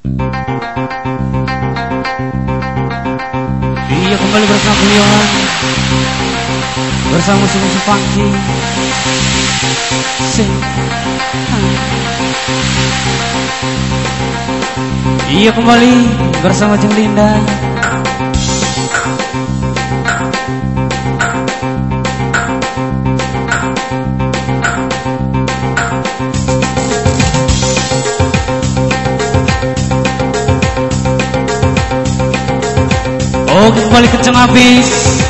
Iya kembali bersama beliau Bersama musuh-musuh funky Iya kembali bersama Jeng Linda Kembali kencang habis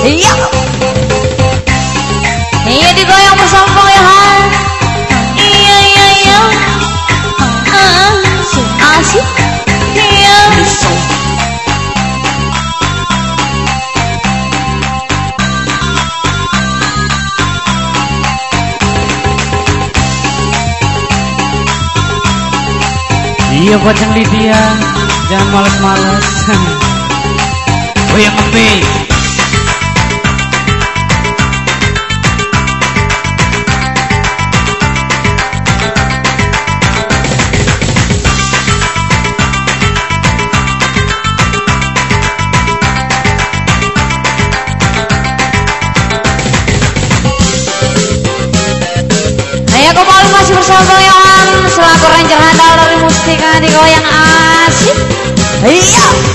Iya. Iya digoyang bersama Pangeran Iya iya iya. Ah, Asik. Iya. Iya yang Lydia Jangan males-males Oh yang ngepi Iya Iya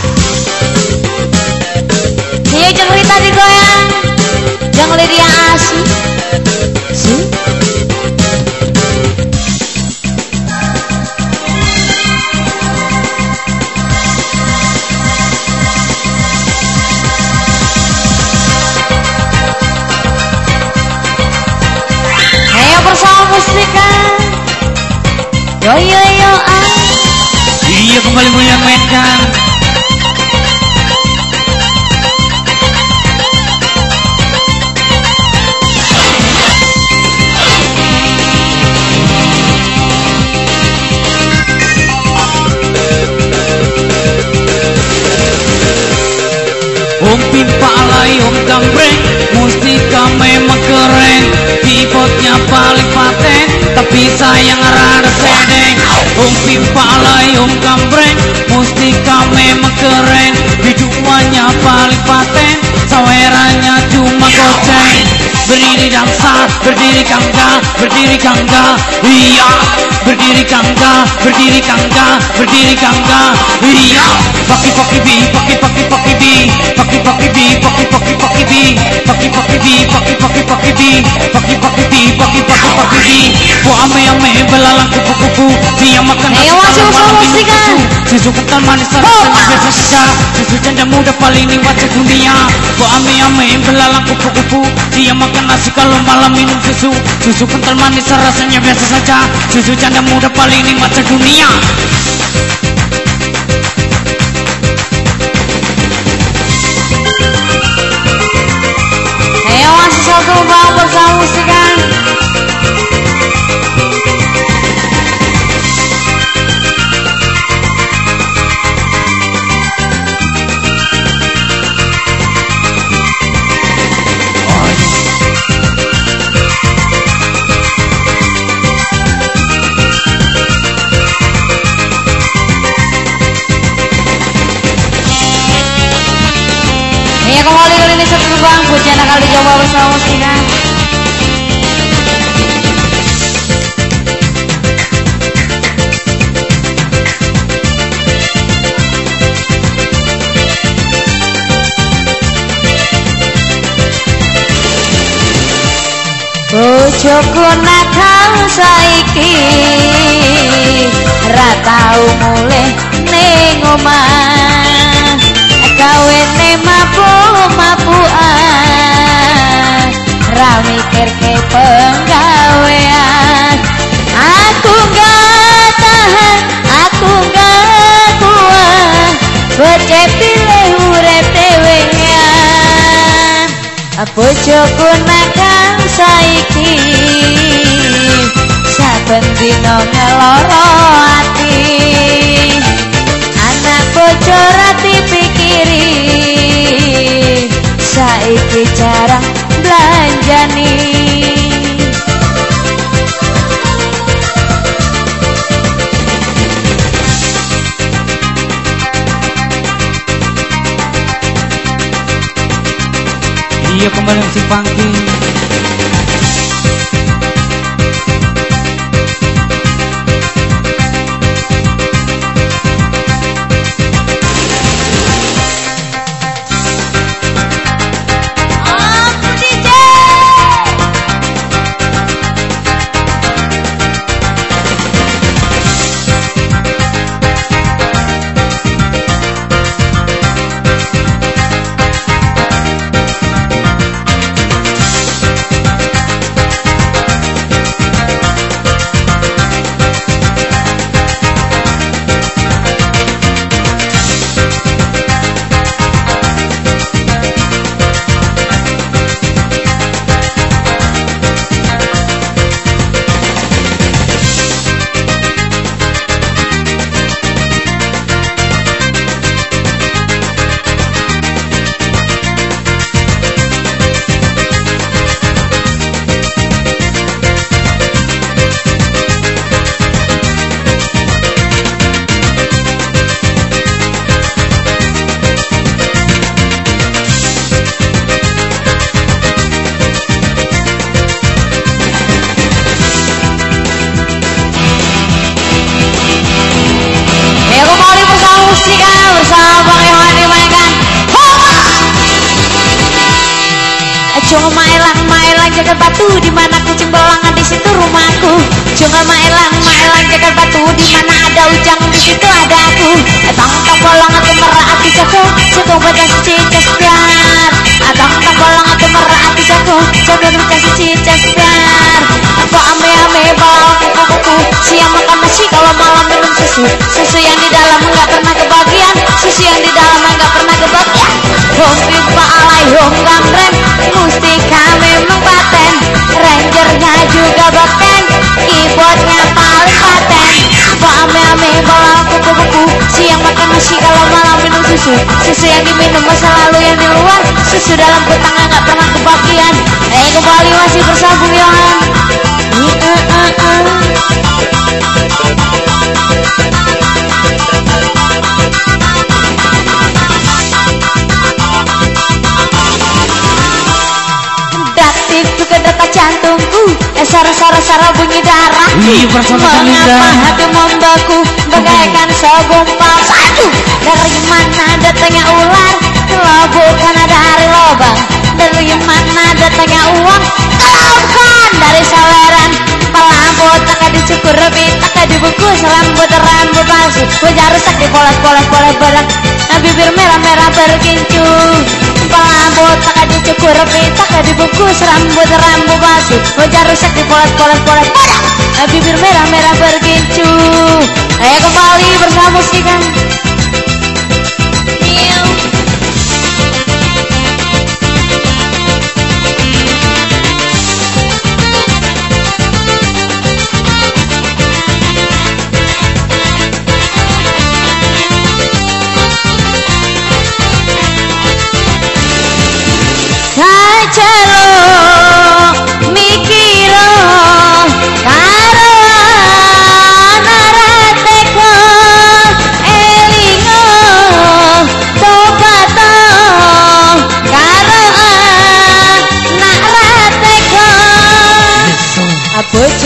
alay om gambreng Mustika memang keren Biduannya paling paten Sawerannya cuma goceng. Berdiri dansa, berdiri kangga, berdiri kangga. Iya, berdiri kangga, berdiri kangga, berdiri kangga. Iya, paki paki bi, paki paki paki bi. Paki paki bi, paki paki paki bi Paki paki bi, paki paki paki bi Paki paki bi, paki paki paki bi Bu ame ame belalang kupu-kupu Dia makan nasi Ayo, minum musikan. susu kental manis rasanya biasa saja Susu janda muda paling nikmat sedunia Bu ame ame belalang kupu-kupu Dia makan nasi kalau malam minum susu. Susu kental manis rasanya biasa saja. Susu janda muda paling nikmat sedunia Ayo masih satu musikan bang Pujian akan dicoba bersama nakal saiki Ra tau mulih Mikir ke penggawean. Aku gak tahan, aku gak kuat. Becek pilih urep dewean Bojoku nakal saiki. Saben dina ngeloro ati. Anak bojo rati pikiri saiki jarang belanjani Iya kembali si Funky Jangan mailang mailang jaga batu di mana kucing belangan di situ rumahku. Jangan mailang mailang jaga batu di mana ada ujang di situ ada aku. Tang tang bolong atau merah hati jago jago baca cicas biar Tang tang bolong atau merah hati jago jago baca cicas biar Apa ame ame kuku kuku siang makan nasi kalau malam minum susu. Susu yang di dalam nggak pernah kebagian susu yang di dalam nggak pernah kebagian. Home pipa alay home nasi kalau malam minum susu. Susu yang diminum masa lalu yang di luar. Susu dalam petang nggak pernah kebagian. Eh kembali masih bersama Bung Yohan jantungku. Eh sara-sara sara bunyi darah. Iya. Mengapa hati membeku Bagaikan segumpal satu Dari mana datangnya ular? Kalau bukan dari lubang Dari mana datangnya uang? Kalau bukan dari saweran Pelambut tak dicukur lebih Tak dibungkus rambut rambut palsu. Wajah rusak dipoles-poles poles berat Nah bibir merah-merah berkincu. Pelambut tak dicukur lebih Tak dibungkus rambut rambut palsu. Wajah rusak dipoles-poles poles berat Nah bibir merah-merah berkincu Ayo kembali bersama musikan put